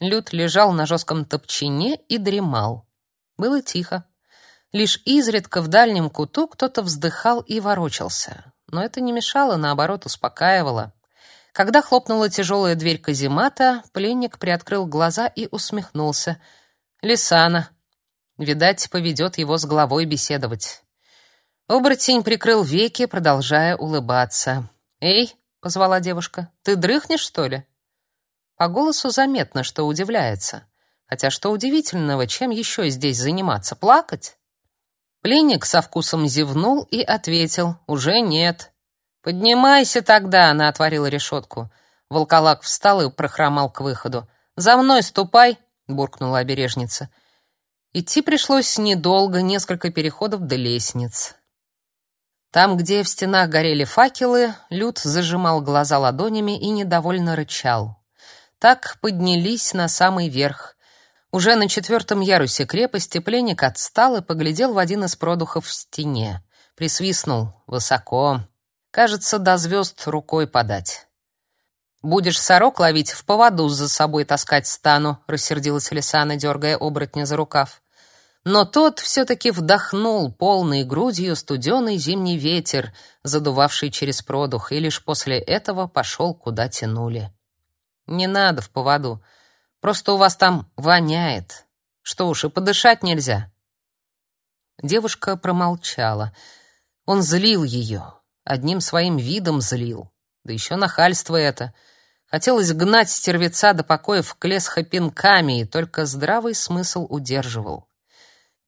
Люд лежал на жестком топчине и дремал. Было тихо. Лишь изредка в дальнем куту кто-то вздыхал и ворочался. Но это не мешало, наоборот, успокаивало. Когда хлопнула тяжелая дверь каземата, пленник приоткрыл глаза и усмехнулся. «Лисана. Видать, поведет его с главой беседовать». Оборотень прикрыл веки, продолжая улыбаться. «Эй!» — позвала девушка. «Ты дрыхнешь, что ли?» По голосу заметно, что удивляется. Хотя что удивительного, чем еще здесь заниматься? Плакать? Пленник со вкусом зевнул и ответил: "Уже нет". Поднимайся тогда, она отворила решетку. Волколак встал и прохромал к выходу. "За мной ступай", буркнула обережница. Идти пришлось недолго, несколько переходов до лестниц. Там, где в стенах горели факелы, Люд зажимал глаза ладонями и недовольно рычал. Так поднялись на самый верх. Уже на четвертом ярусе крепости пленник отстал и поглядел в один из продухов в стене. Присвистнул высоко. Кажется, до звезд рукой подать. «Будешь сорок ловить, в поводу за собой таскать стану», — рассердилась Лисана, дергая оборотня за рукав. Но тот все-таки вдохнул полной грудью студеный зимний ветер, задувавший через продух, и лишь после этого пошел, куда тянули. «Не надо в поводу», Просто у вас там воняет. Что уж, и подышать нельзя». Девушка промолчала. Он злил ее, одним своим видом злил. Да еще нахальство это. Хотелось гнать стервеца до покоя в клесха пинками, и только здравый смысл удерживал.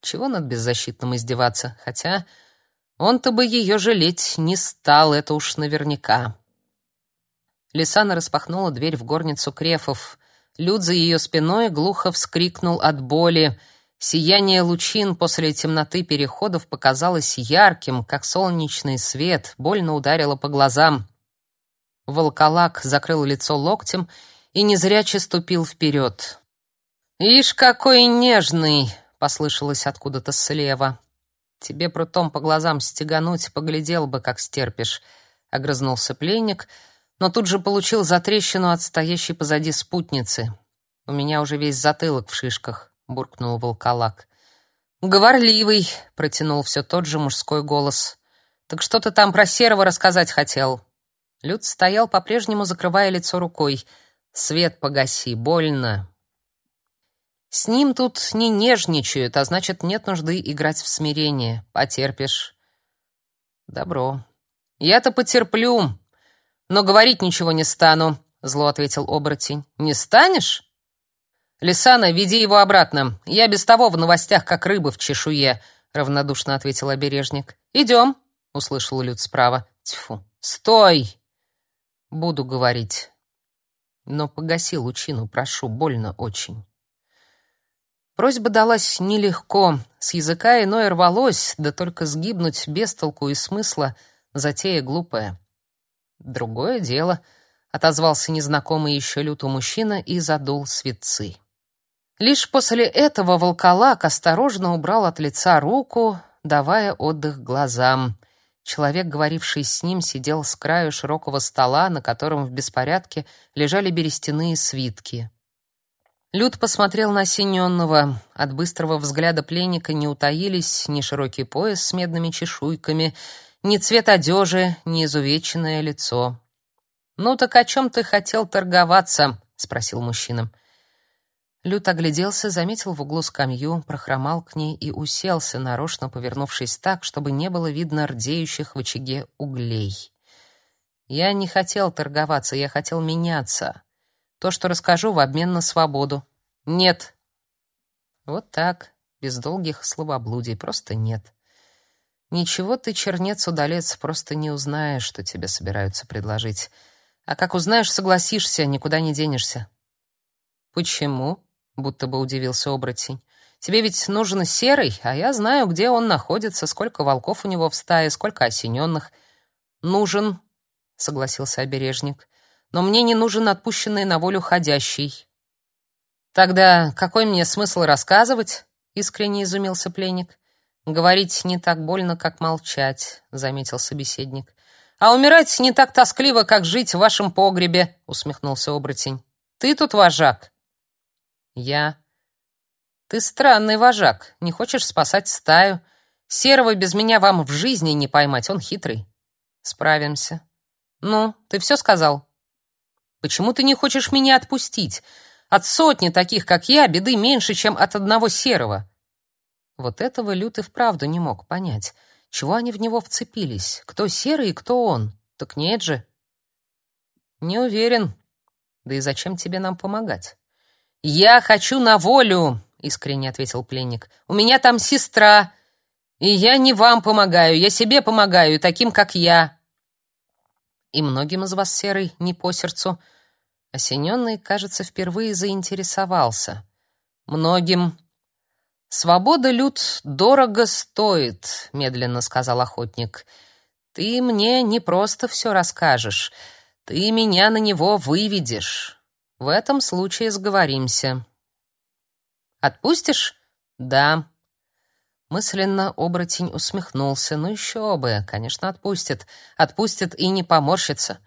Чего над беззащитным издеваться? Хотя он-то бы ее жалеть не стал, это уж наверняка. Лисана распахнула дверь в горницу Крефов. Люд за ее спиной глухо вскрикнул от боли. Сияние лучин после темноты переходов показалось ярким, как солнечный свет, больно ударило по глазам. Волколак закрыл лицо локтем и незряче ступил вперед. «Ишь, какой нежный!» — послышалось откуда-то слева. «Тебе прутом по глазам стегануть, поглядел бы, как стерпишь», — огрызнулся пленник — но тут же получил затрещину от стоящей позади спутницы. «У меня уже весь затылок в шишках», — буркнул волколак. «Говорливый», — протянул все тот же мужской голос. «Так что ты там про Серого рассказать хотел?» Люд стоял по-прежнему, закрывая лицо рукой. «Свет погаси, больно». «С ним тут не нежничают, а значит, нет нужды играть в смирение. Потерпишь». «Добро». «Я-то потерплю», но говорить ничего не стану, зло ответил оборотень. Не станешь? Лисана, веди его обратно. Я без того в новостях как рыба в чешуе, равнодушно ответил обережник. Идем, услышал Люд справа. Тьфу. Стой. Буду говорить. Но погаси лучину, прошу, больно очень. Просьба далась нелегко, с языка иное рвалось, да только сгибнуть без толку и смысла затея глупая. Другое дело, отозвался незнакомый еще лютый мужчина и задул светцы. Лишь после этого волколак осторожно убрал от лица руку, давая отдых глазам. Человек, говоривший с ним, сидел с краю широкого стола, на котором в беспорядке лежали берестяные свитки. Люд посмотрел на осененного. От быстрого взгляда пленника не утаились ни широкий пояс с медными чешуйками, ни цвет одежи, ни изувеченное лицо. «Ну так о чем ты хотел торговаться?» — спросил мужчина. Лют огляделся, заметил в углу скамью, прохромал к ней и уселся, нарочно повернувшись так, чтобы не было видно рдеющих в очаге углей. «Я не хотел торговаться, я хотел меняться. То, что расскажу, в обмен на свободу. Нет». Вот так, без долгих словоблудий, просто нет. Ничего ты, чернец-удалец, просто не узнаешь, что тебе собираются предложить. А как узнаешь, согласишься, никуда не денешься. Почему? Будто бы удивился оборотень. Тебе ведь нужен серый, а я знаю, где он находится, сколько волков у него в стае, сколько осененных. Нужен, согласился обережник. Но мне не нужен отпущенный на волю ходящий. Тогда какой мне смысл рассказывать? Искренне изумился пленник. Говорить не так больно, как молчать, заметил собеседник. А умирать не так тоскливо, как жить в вашем погребе, усмехнулся оборотень. Ты тут вожак. Я. Ты странный вожак, не хочешь спасать стаю. Серого без меня вам в жизни не поймать, он хитрый. Справимся. Ну, ты все сказал? Почему ты не хочешь меня отпустить? От сотни таких, как я, беды меньше, чем от одного серого. Вот этого Лют и вправду не мог понять. Чего они в него вцепились? Кто серый и кто он? Так нет же. Не уверен. Да и зачем тебе нам помогать? Я хочу на волю, искренне ответил пленник. У меня там сестра, и я не вам помогаю, я себе помогаю, таким как я. И многим из вас серый не по сердцу. Осененный, кажется, впервые заинтересовался. Многим. Свобода люд дорого стоит, медленно сказал охотник. Ты мне не просто все расскажешь, ты меня на него выведешь. В этом случае сговоримся. Отпустишь? Да. Мысленно оборотень усмехнулся. Ну еще бы, конечно, отпустит. Отпустит и не поморщится.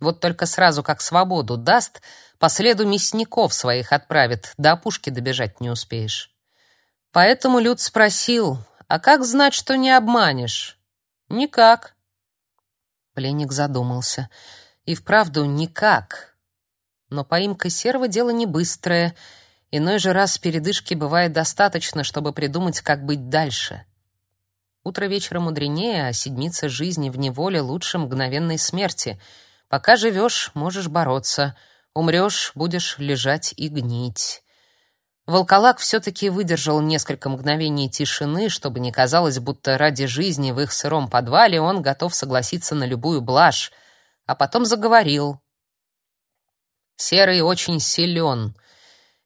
Вот только сразу как свободу даст, по следу мясников своих отправит, до опушки добежать не успеешь. Поэтому Люд спросил, а как знать, что не обманешь? Никак. Пленник задумался. И вправду никак. Но поимка серого дело не быстрое. Иной же раз передышки бывает достаточно, чтобы придумать, как быть дальше. Утро вечера мудренее, а седмица жизни в неволе лучше мгновенной смерти. Пока живешь, можешь бороться. Умрешь, будешь лежать и гнить. Волколак все-таки выдержал несколько мгновений тишины, чтобы не казалось, будто ради жизни в их сыром подвале он готов согласиться на любую блажь, а потом заговорил. «Серый очень силен,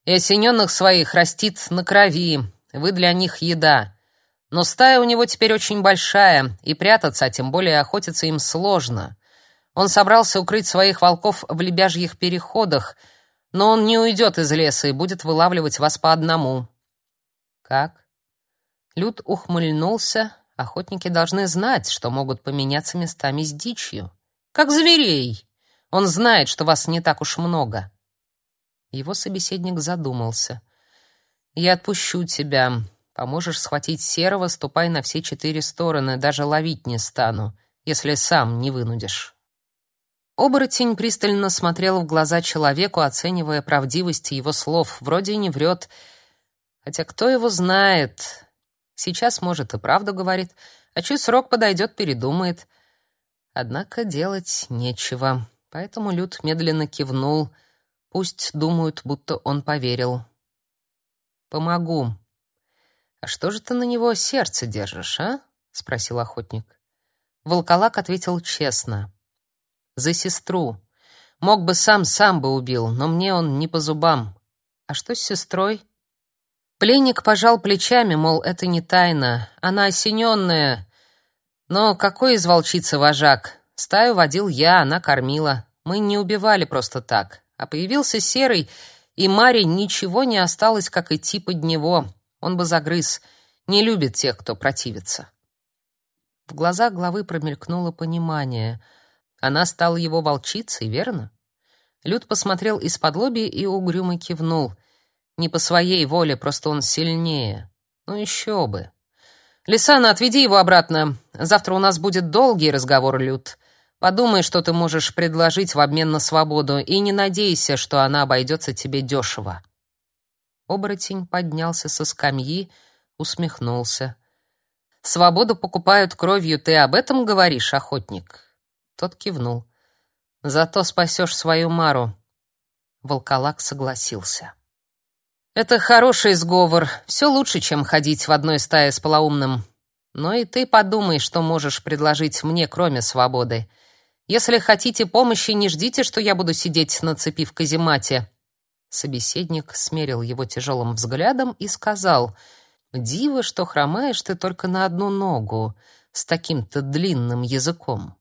и осененных своих растит на крови, вы для них еда. Но стая у него теперь очень большая, и прятаться, а тем более охотиться им сложно. Он собрался укрыть своих волков в лебяжьих переходах, но он не уйдет из леса и будет вылавливать вас по одному». «Как?» Люд ухмыльнулся. Охотники должны знать, что могут поменяться местами с дичью. Как зверей. Он знает, что вас не так уж много. Его собеседник задумался. Я отпущу тебя. Поможешь схватить серого, ступай на все четыре стороны, даже ловить не стану, если сам не вынудишь. Оборотень пристально смотрел в глаза человеку, оценивая правдивость его слов. Вроде не врет. Хотя кто его знает? Сейчас, может, и правду говорит, а чуть срок подойдет, передумает. Однако делать нечего. Поэтому Люд медленно кивнул. Пусть думают, будто он поверил. «Помогу». «А что же ты на него сердце держишь, а?» — спросил охотник. Волколак ответил честно. «За сестру. Мог бы сам, сам бы убил, но мне он не по зубам. А что с сестрой?» Пленник пожал плечами, мол, это не тайна. Она осененная, но какой из волчицы вожак? Стаю водил я, она кормила. Мы не убивали просто так. А появился серый, и Маре ничего не осталось, как идти под него. Он бы загрыз. Не любит тех, кто противится. В глазах главы промелькнуло понимание. Она стала его волчицей, верно? Люд посмотрел из-под лоби и угрюмо кивнул. Не по своей воле, просто он сильнее. Ну еще бы. «Лисана, отведи его обратно. Завтра у нас будет долгий разговор, Люд. Подумай, что ты можешь предложить в обмен на свободу, и не надейся, что она обойдется тебе дешево». Оборотень поднялся со скамьи, усмехнулся. «Свободу покупают кровью, ты об этом говоришь, охотник?» Тот кивнул. «Зато спасешь свою Мару». Волколак согласился. Это хороший сговор. Все лучше, чем ходить в одной стае с полоумным. Но и ты подумай, что можешь предложить мне, кроме свободы. Если хотите помощи, не ждите, что я буду сидеть на цепи в каземате. Собеседник смерил его тяжелым взглядом и сказал: "Диво, что хромаешь ты только на одну ногу с таким-то длинным языком".